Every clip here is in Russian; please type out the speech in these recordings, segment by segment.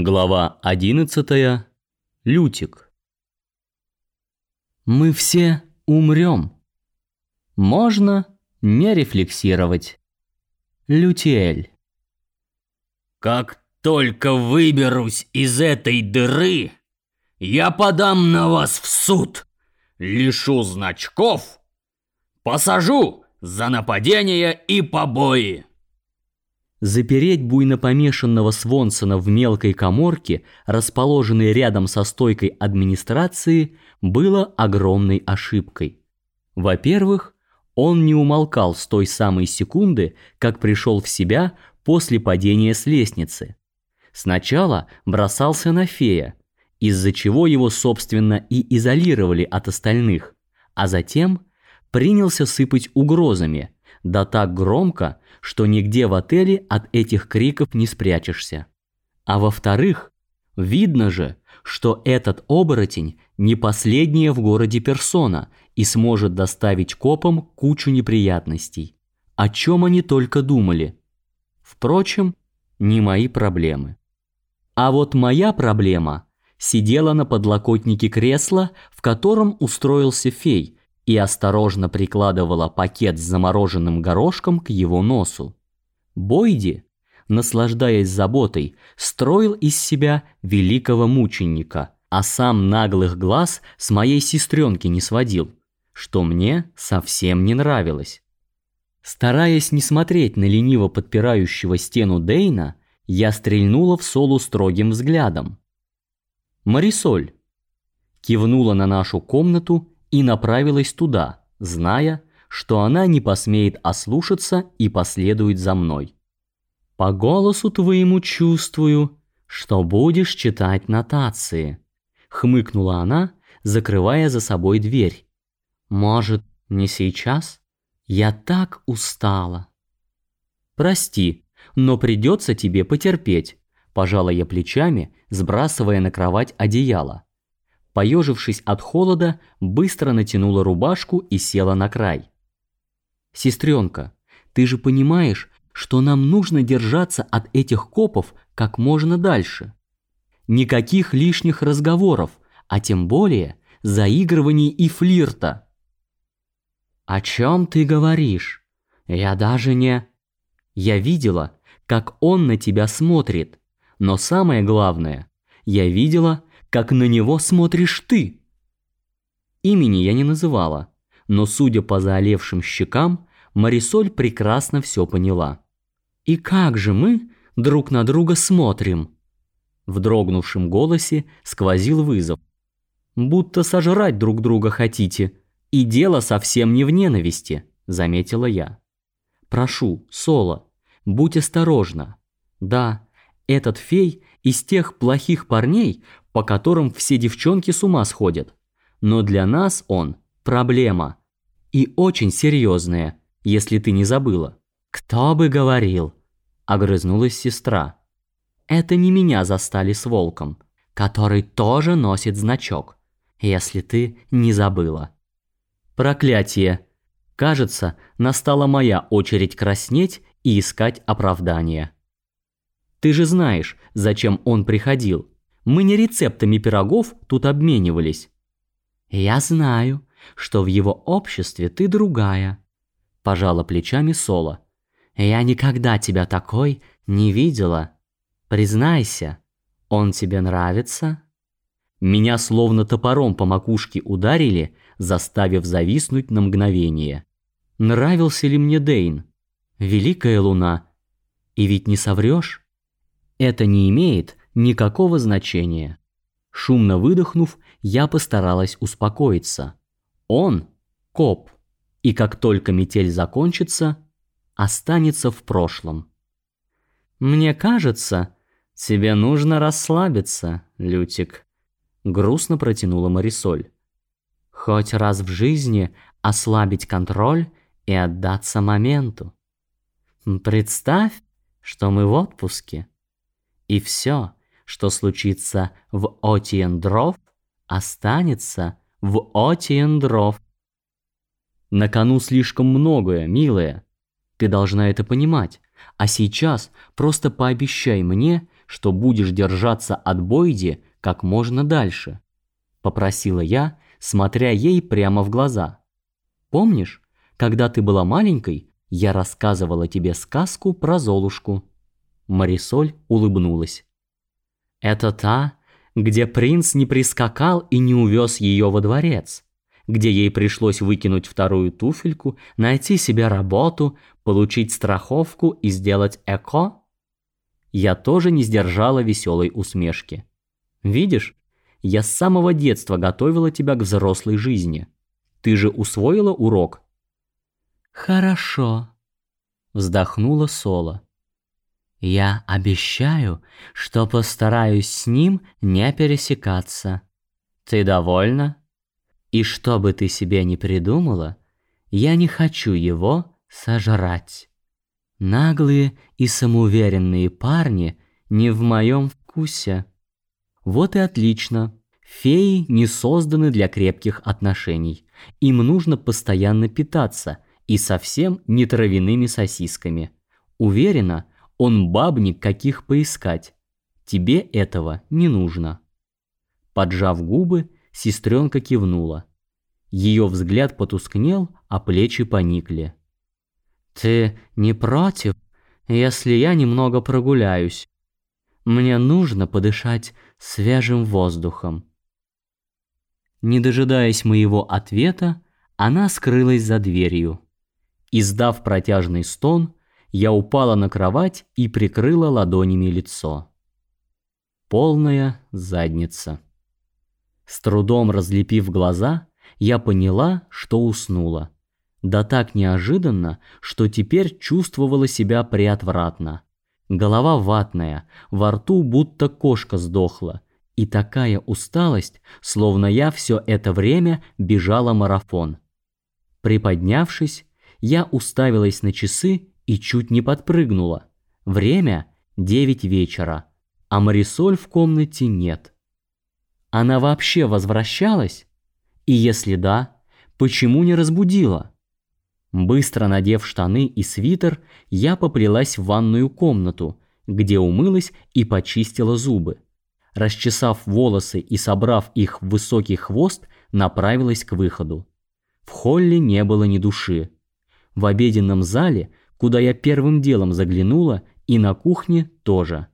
Глава 11. Лютик. Мы все умрем. Можно не рефлексировать. Лютиэль. Как только выберусь из этой дыры, я подам на вас в суд, лишу значков, посажу за нападение и побои. Запереть буйно помешанного Свонсона в мелкой коморке, расположенной рядом со стойкой администрации, было огромной ошибкой. Во-первых, он не умолкал с той самой секунды, как пришел в себя после падения с лестницы. Сначала бросался на фея, из-за чего его, собственно, и изолировали от остальных, а затем принялся сыпать угрозами – да так громко, что нигде в отеле от этих криков не спрячешься. А во-вторых, видно же, что этот оборотень не последняя в городе персона и сможет доставить копам кучу неприятностей. О чем они только думали. Впрочем, не мои проблемы. А вот моя проблема сидела на подлокотнике кресла, в котором устроился фей – и осторожно прикладывала пакет с замороженным горошком к его носу. Бойди, наслаждаясь заботой, строил из себя великого мученика, а сам наглых глаз с моей сестренки не сводил, что мне совсем не нравилось. Стараясь не смотреть на лениво подпирающего стену Дейна, я стрельнула в Солу строгим взглядом. «Марисоль!» Кивнула на нашу комнату и направилась туда, зная, что она не посмеет ослушаться и последует за мной. По голосу твоему чувствую, что будешь читать нотации, хмыкнула она, закрывая за собой дверь. Может, не сейчас? Я так устала. Прости, но придется тебе потерпеть, пожала я плечами, сбрасывая на кровать одеяло поежившись от холода, быстро натянула рубашку и села на край. «Сестренка, ты же понимаешь, что нам нужно держаться от этих копов как можно дальше. Никаких лишних разговоров, а тем более заигрываний и флирта». «О чем ты говоришь? Я даже не...» «Я видела, как он на тебя смотрит, но самое главное, я видела, как на него смотришь ты. Имени я не называла, но судя по заолевшим щекам, Марисоль прекрасно все поняла. И как же мы друг на друга смотрим? В дрогнувшем голосе сквозил вызов. Будто сожрать друг друга хотите, и дело совсем не в ненависти, заметила я. Прошу, Соло, будь осторожна. Да, этот фей из тех плохих парней, по которым все девчонки с ума сходят. Но для нас он проблема. И очень серьезная, если ты не забыла. Кто бы говорил, огрызнулась сестра. Это не меня застали с волком, который тоже носит значок, если ты не забыла. Проклятие. Кажется, настала моя очередь краснеть и искать оправдания. Ты же знаешь, зачем он приходил. Мы не рецептами пирогов тут обменивались. Я знаю, что в его обществе ты другая, пожала плечами Соло. Я никогда тебя такой не видела. Признайся, он тебе нравится? Меня словно топором по макушке ударили, заставив зависнуть на мгновение. Нравился ли мне Дейн? Великая луна. И ведь не соврёшь? Это не имеет никакого значения. Шумно выдохнув, я постаралась успокоиться. Он – коп, и как только метель закончится, останется в прошлом. «Мне кажется, тебе нужно расслабиться, Лютик», – грустно протянула Марисоль. «Хоть раз в жизни ослабить контроль и отдаться моменту. Представь, что мы в отпуске, и все – что случится в Отиендров, останется в Отиендров. На кону слишком многое, милая. Ты должна это понимать. А сейчас просто пообещай мне, что будешь держаться от Бойди как можно дальше, попросила я, смотря ей прямо в глаза. Помнишь, когда ты была маленькой, я рассказывала тебе сказку про Золушку. Марисоль улыбнулась. Это та, где принц не прискакал и не увез ее во дворец, где ей пришлось выкинуть вторую туфельку, найти себе работу, получить страховку и сделать эко? Я тоже не сдержала веселой усмешки. Видишь, я с самого детства готовила тебя к взрослой жизни. Ты же усвоила урок? Хорошо, вздохнула Соло. Я обещаю, что постараюсь с ним не пересекаться. Ты довольна? И что бы ты себе ни придумала, я не хочу его сожрать. Наглые и самоуверенные парни не в моем вкусе. Вот и отлично. Феи не созданы для крепких отношений. Им нужно постоянно питаться и совсем не травяными сосисками. Уверена, он бабник, каких поискать. Тебе этого не нужно. Поджав губы, сестренка кивнула. Ее взгляд потускнел, а плечи поникли. Ты не против, если я немного прогуляюсь? Мне нужно подышать свежим воздухом. Не дожидаясь моего ответа, она скрылась за дверью. Издав протяжный стон, я упала на кровать и прикрыла ладонями лицо. Полная задница. С трудом разлепив глаза, я поняла, что уснула. Да так неожиданно, что теперь чувствовала себя приотвратно. Голова ватная, во рту будто кошка сдохла, и такая усталость, словно я все это время бежала марафон. Приподнявшись, я уставилась на часы и чуть не подпрыгнула. Время девять вечера, а Марисоль в комнате нет. Она вообще возвращалась? И если да, почему не разбудила? Быстро надев штаны и свитер, я поплелась в ванную комнату, где умылась и почистила зубы. Расчесав волосы и собрав их в высокий хвост, направилась к выходу. В холле не было ни души. В обеденном зале куда я первым делом заглянула, и на кухне тоже.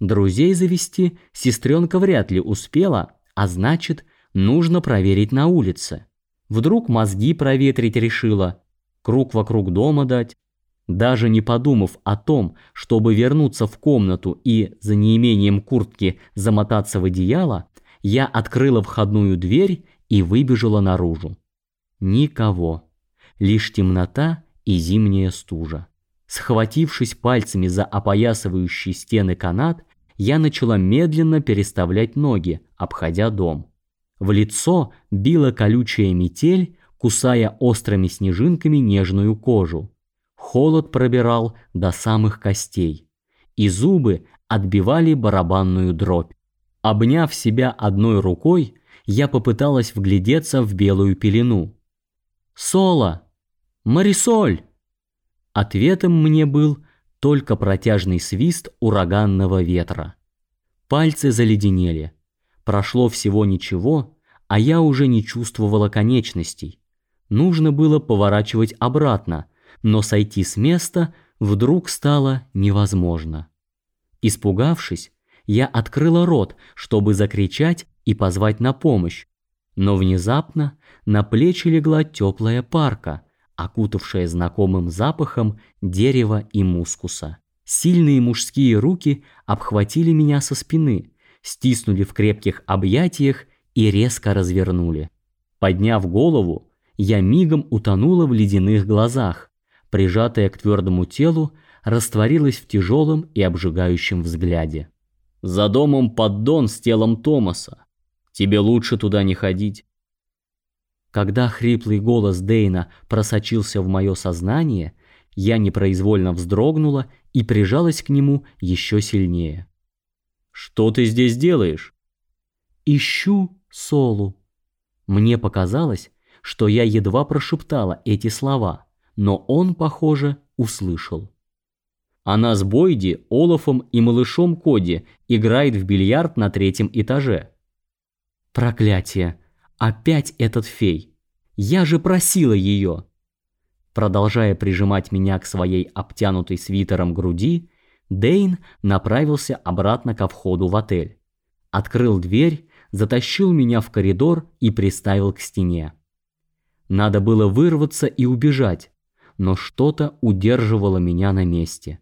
Друзей завести сестренка вряд ли успела, а значит, нужно проверить на улице. Вдруг мозги проветрить решила, круг вокруг дома дать. Даже не подумав о том, чтобы вернуться в комнату и за неимением куртки замотаться в одеяло, я открыла входную дверь и выбежала наружу. Никого. Лишь темнота и зимняя стужа. Схватившись пальцами за опоясывающие стены канат, я начала медленно переставлять ноги, обходя дом. В лицо била колючая метель, кусая острыми снежинками нежную кожу. Холод пробирал до самых костей, и зубы отбивали барабанную дробь. Обняв себя одной рукой, я попыталась вглядеться в белую пелену. «Соло! Марисоль!» Ответом мне был только протяжный свист ураганного ветра. Пальцы заледенели. Прошло всего ничего, а я уже не чувствовала конечностей. Нужно было поворачивать обратно, но сойти с места вдруг стало невозможно. Испугавшись, я открыла рот, чтобы закричать и позвать на помощь, но внезапно на плечи легла теплая парка – окутавшая знакомым запахом дерева и мускуса. Сильные мужские руки обхватили меня со спины, стиснули в крепких объятиях и резко развернули. Подняв голову, я мигом утонула в ледяных глазах, прижатая к твердому телу, растворилась в тяжелом и обжигающем взгляде. «За домом поддон с телом Томаса. Тебе лучше туда не ходить. Когда хриплый голос Дейна просочился в мое сознание, я непроизвольно вздрогнула и прижалась к нему еще сильнее. «Что ты здесь делаешь?» «Ищу Солу». Мне показалось, что я едва прошептала эти слова, но он, похоже, услышал. Она с Бойди, Олафом и малышом Коди играет в бильярд на третьем этаже. Проклятие! Опять этот фей! Я же просила ее! Продолжая прижимать меня к своей обтянутой свитером груди, Дейн направился обратно ко входу в отель. Открыл дверь, затащил меня в коридор и приставил к стене. Надо было вырваться и убежать, но что-то удерживало меня на месте.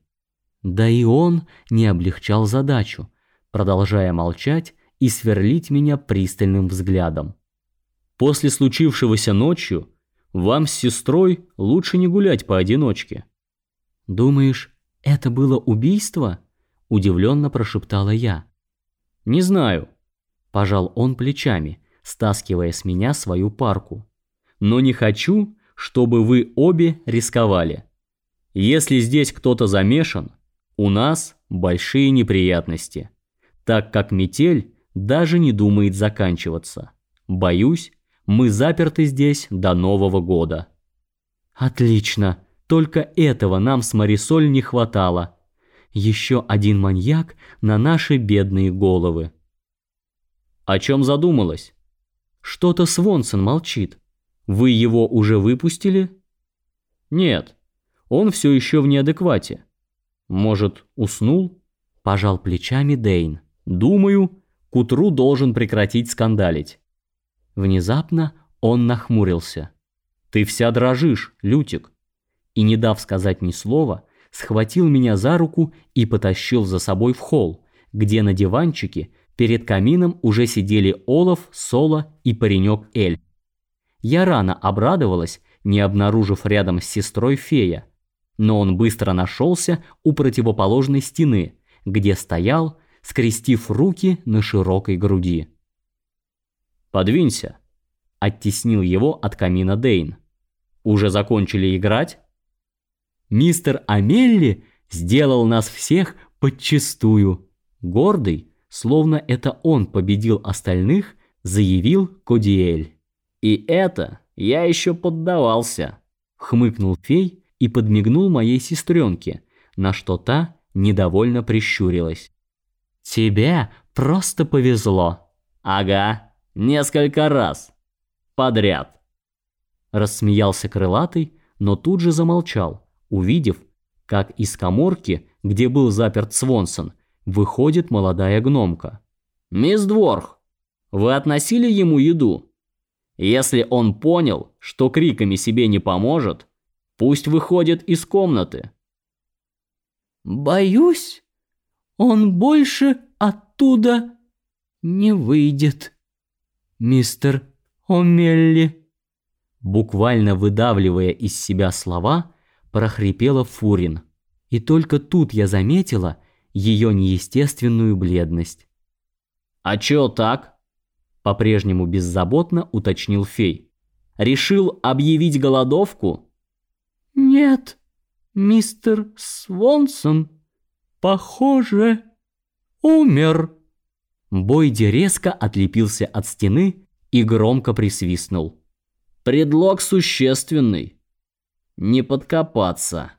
Да и он не облегчал задачу, продолжая молчать и сверлить меня пристальным взглядом. После случившегося ночью вам с сестрой лучше не гулять поодиночке. Думаешь, это было убийство? удивленно прошептала я. Не знаю, пожал он плечами, стаскивая с меня свою парку. Но не хочу, чтобы вы обе рисковали. Если здесь кто-то замешан, у нас большие неприятности, так как метель даже не думает заканчиваться. Боюсь, мы заперты здесь до Нового года. Отлично. Только этого нам с Марисоль не хватало. Еще один маньяк на наши бедные головы. О чем задумалась? Что-то Свонсон молчит. Вы его уже выпустили? Нет. Он все еще в неадеквате. Может, уснул? Пожал плечами Дейн. Думаю, к утру должен прекратить скандалить. Внезапно он нахмурился. Ты вся дрожишь, Лютик. И не дав сказать ни слова, схватил меня за руку и потащил за собой в холл, где на диванчике перед камином уже сидели Олаф, Соло и паренек Эль. Я рано обрадовалась, не обнаружив рядом с сестрой фея, но он быстро нашелся у противоположной стены, где стоял, скрестив руки на широкой груди. «Подвинься», — оттеснил его от камина Дейн. «Уже закончили играть?» Мистер Амелли сделал нас всех подчистую. Гордый, словно это он победил остальных, заявил Кодиэль. «И это я еще поддавался», — хмыкнул фей и подмигнул моей сестренке, на что та недовольно прищурилась. «Тебе просто повезло». «Ага, несколько раз. Подряд». Рассмеялся крылатый, но тут же замолчал, увидев, как из каморки, где был заперт Свонсон, выходит молодая гномка. «Мисс Дворх, вы относили ему еду?» Если он понял, что криками себе не поможет, пусть выходит из комнаты. Боюсь, он больше оттуда не выйдет, мистер Омелли. Буквально выдавливая из себя слова, прохрипела Фурин. И только тут я заметила ее неестественную бледность. «А чё так?» по-прежнему беззаботно уточнил фей. Решил объявить голодовку? Нет, мистер Свонсон, похоже, умер. Бойди резко отлепился от стены и громко присвистнул. Предлог существенный. Не подкопаться.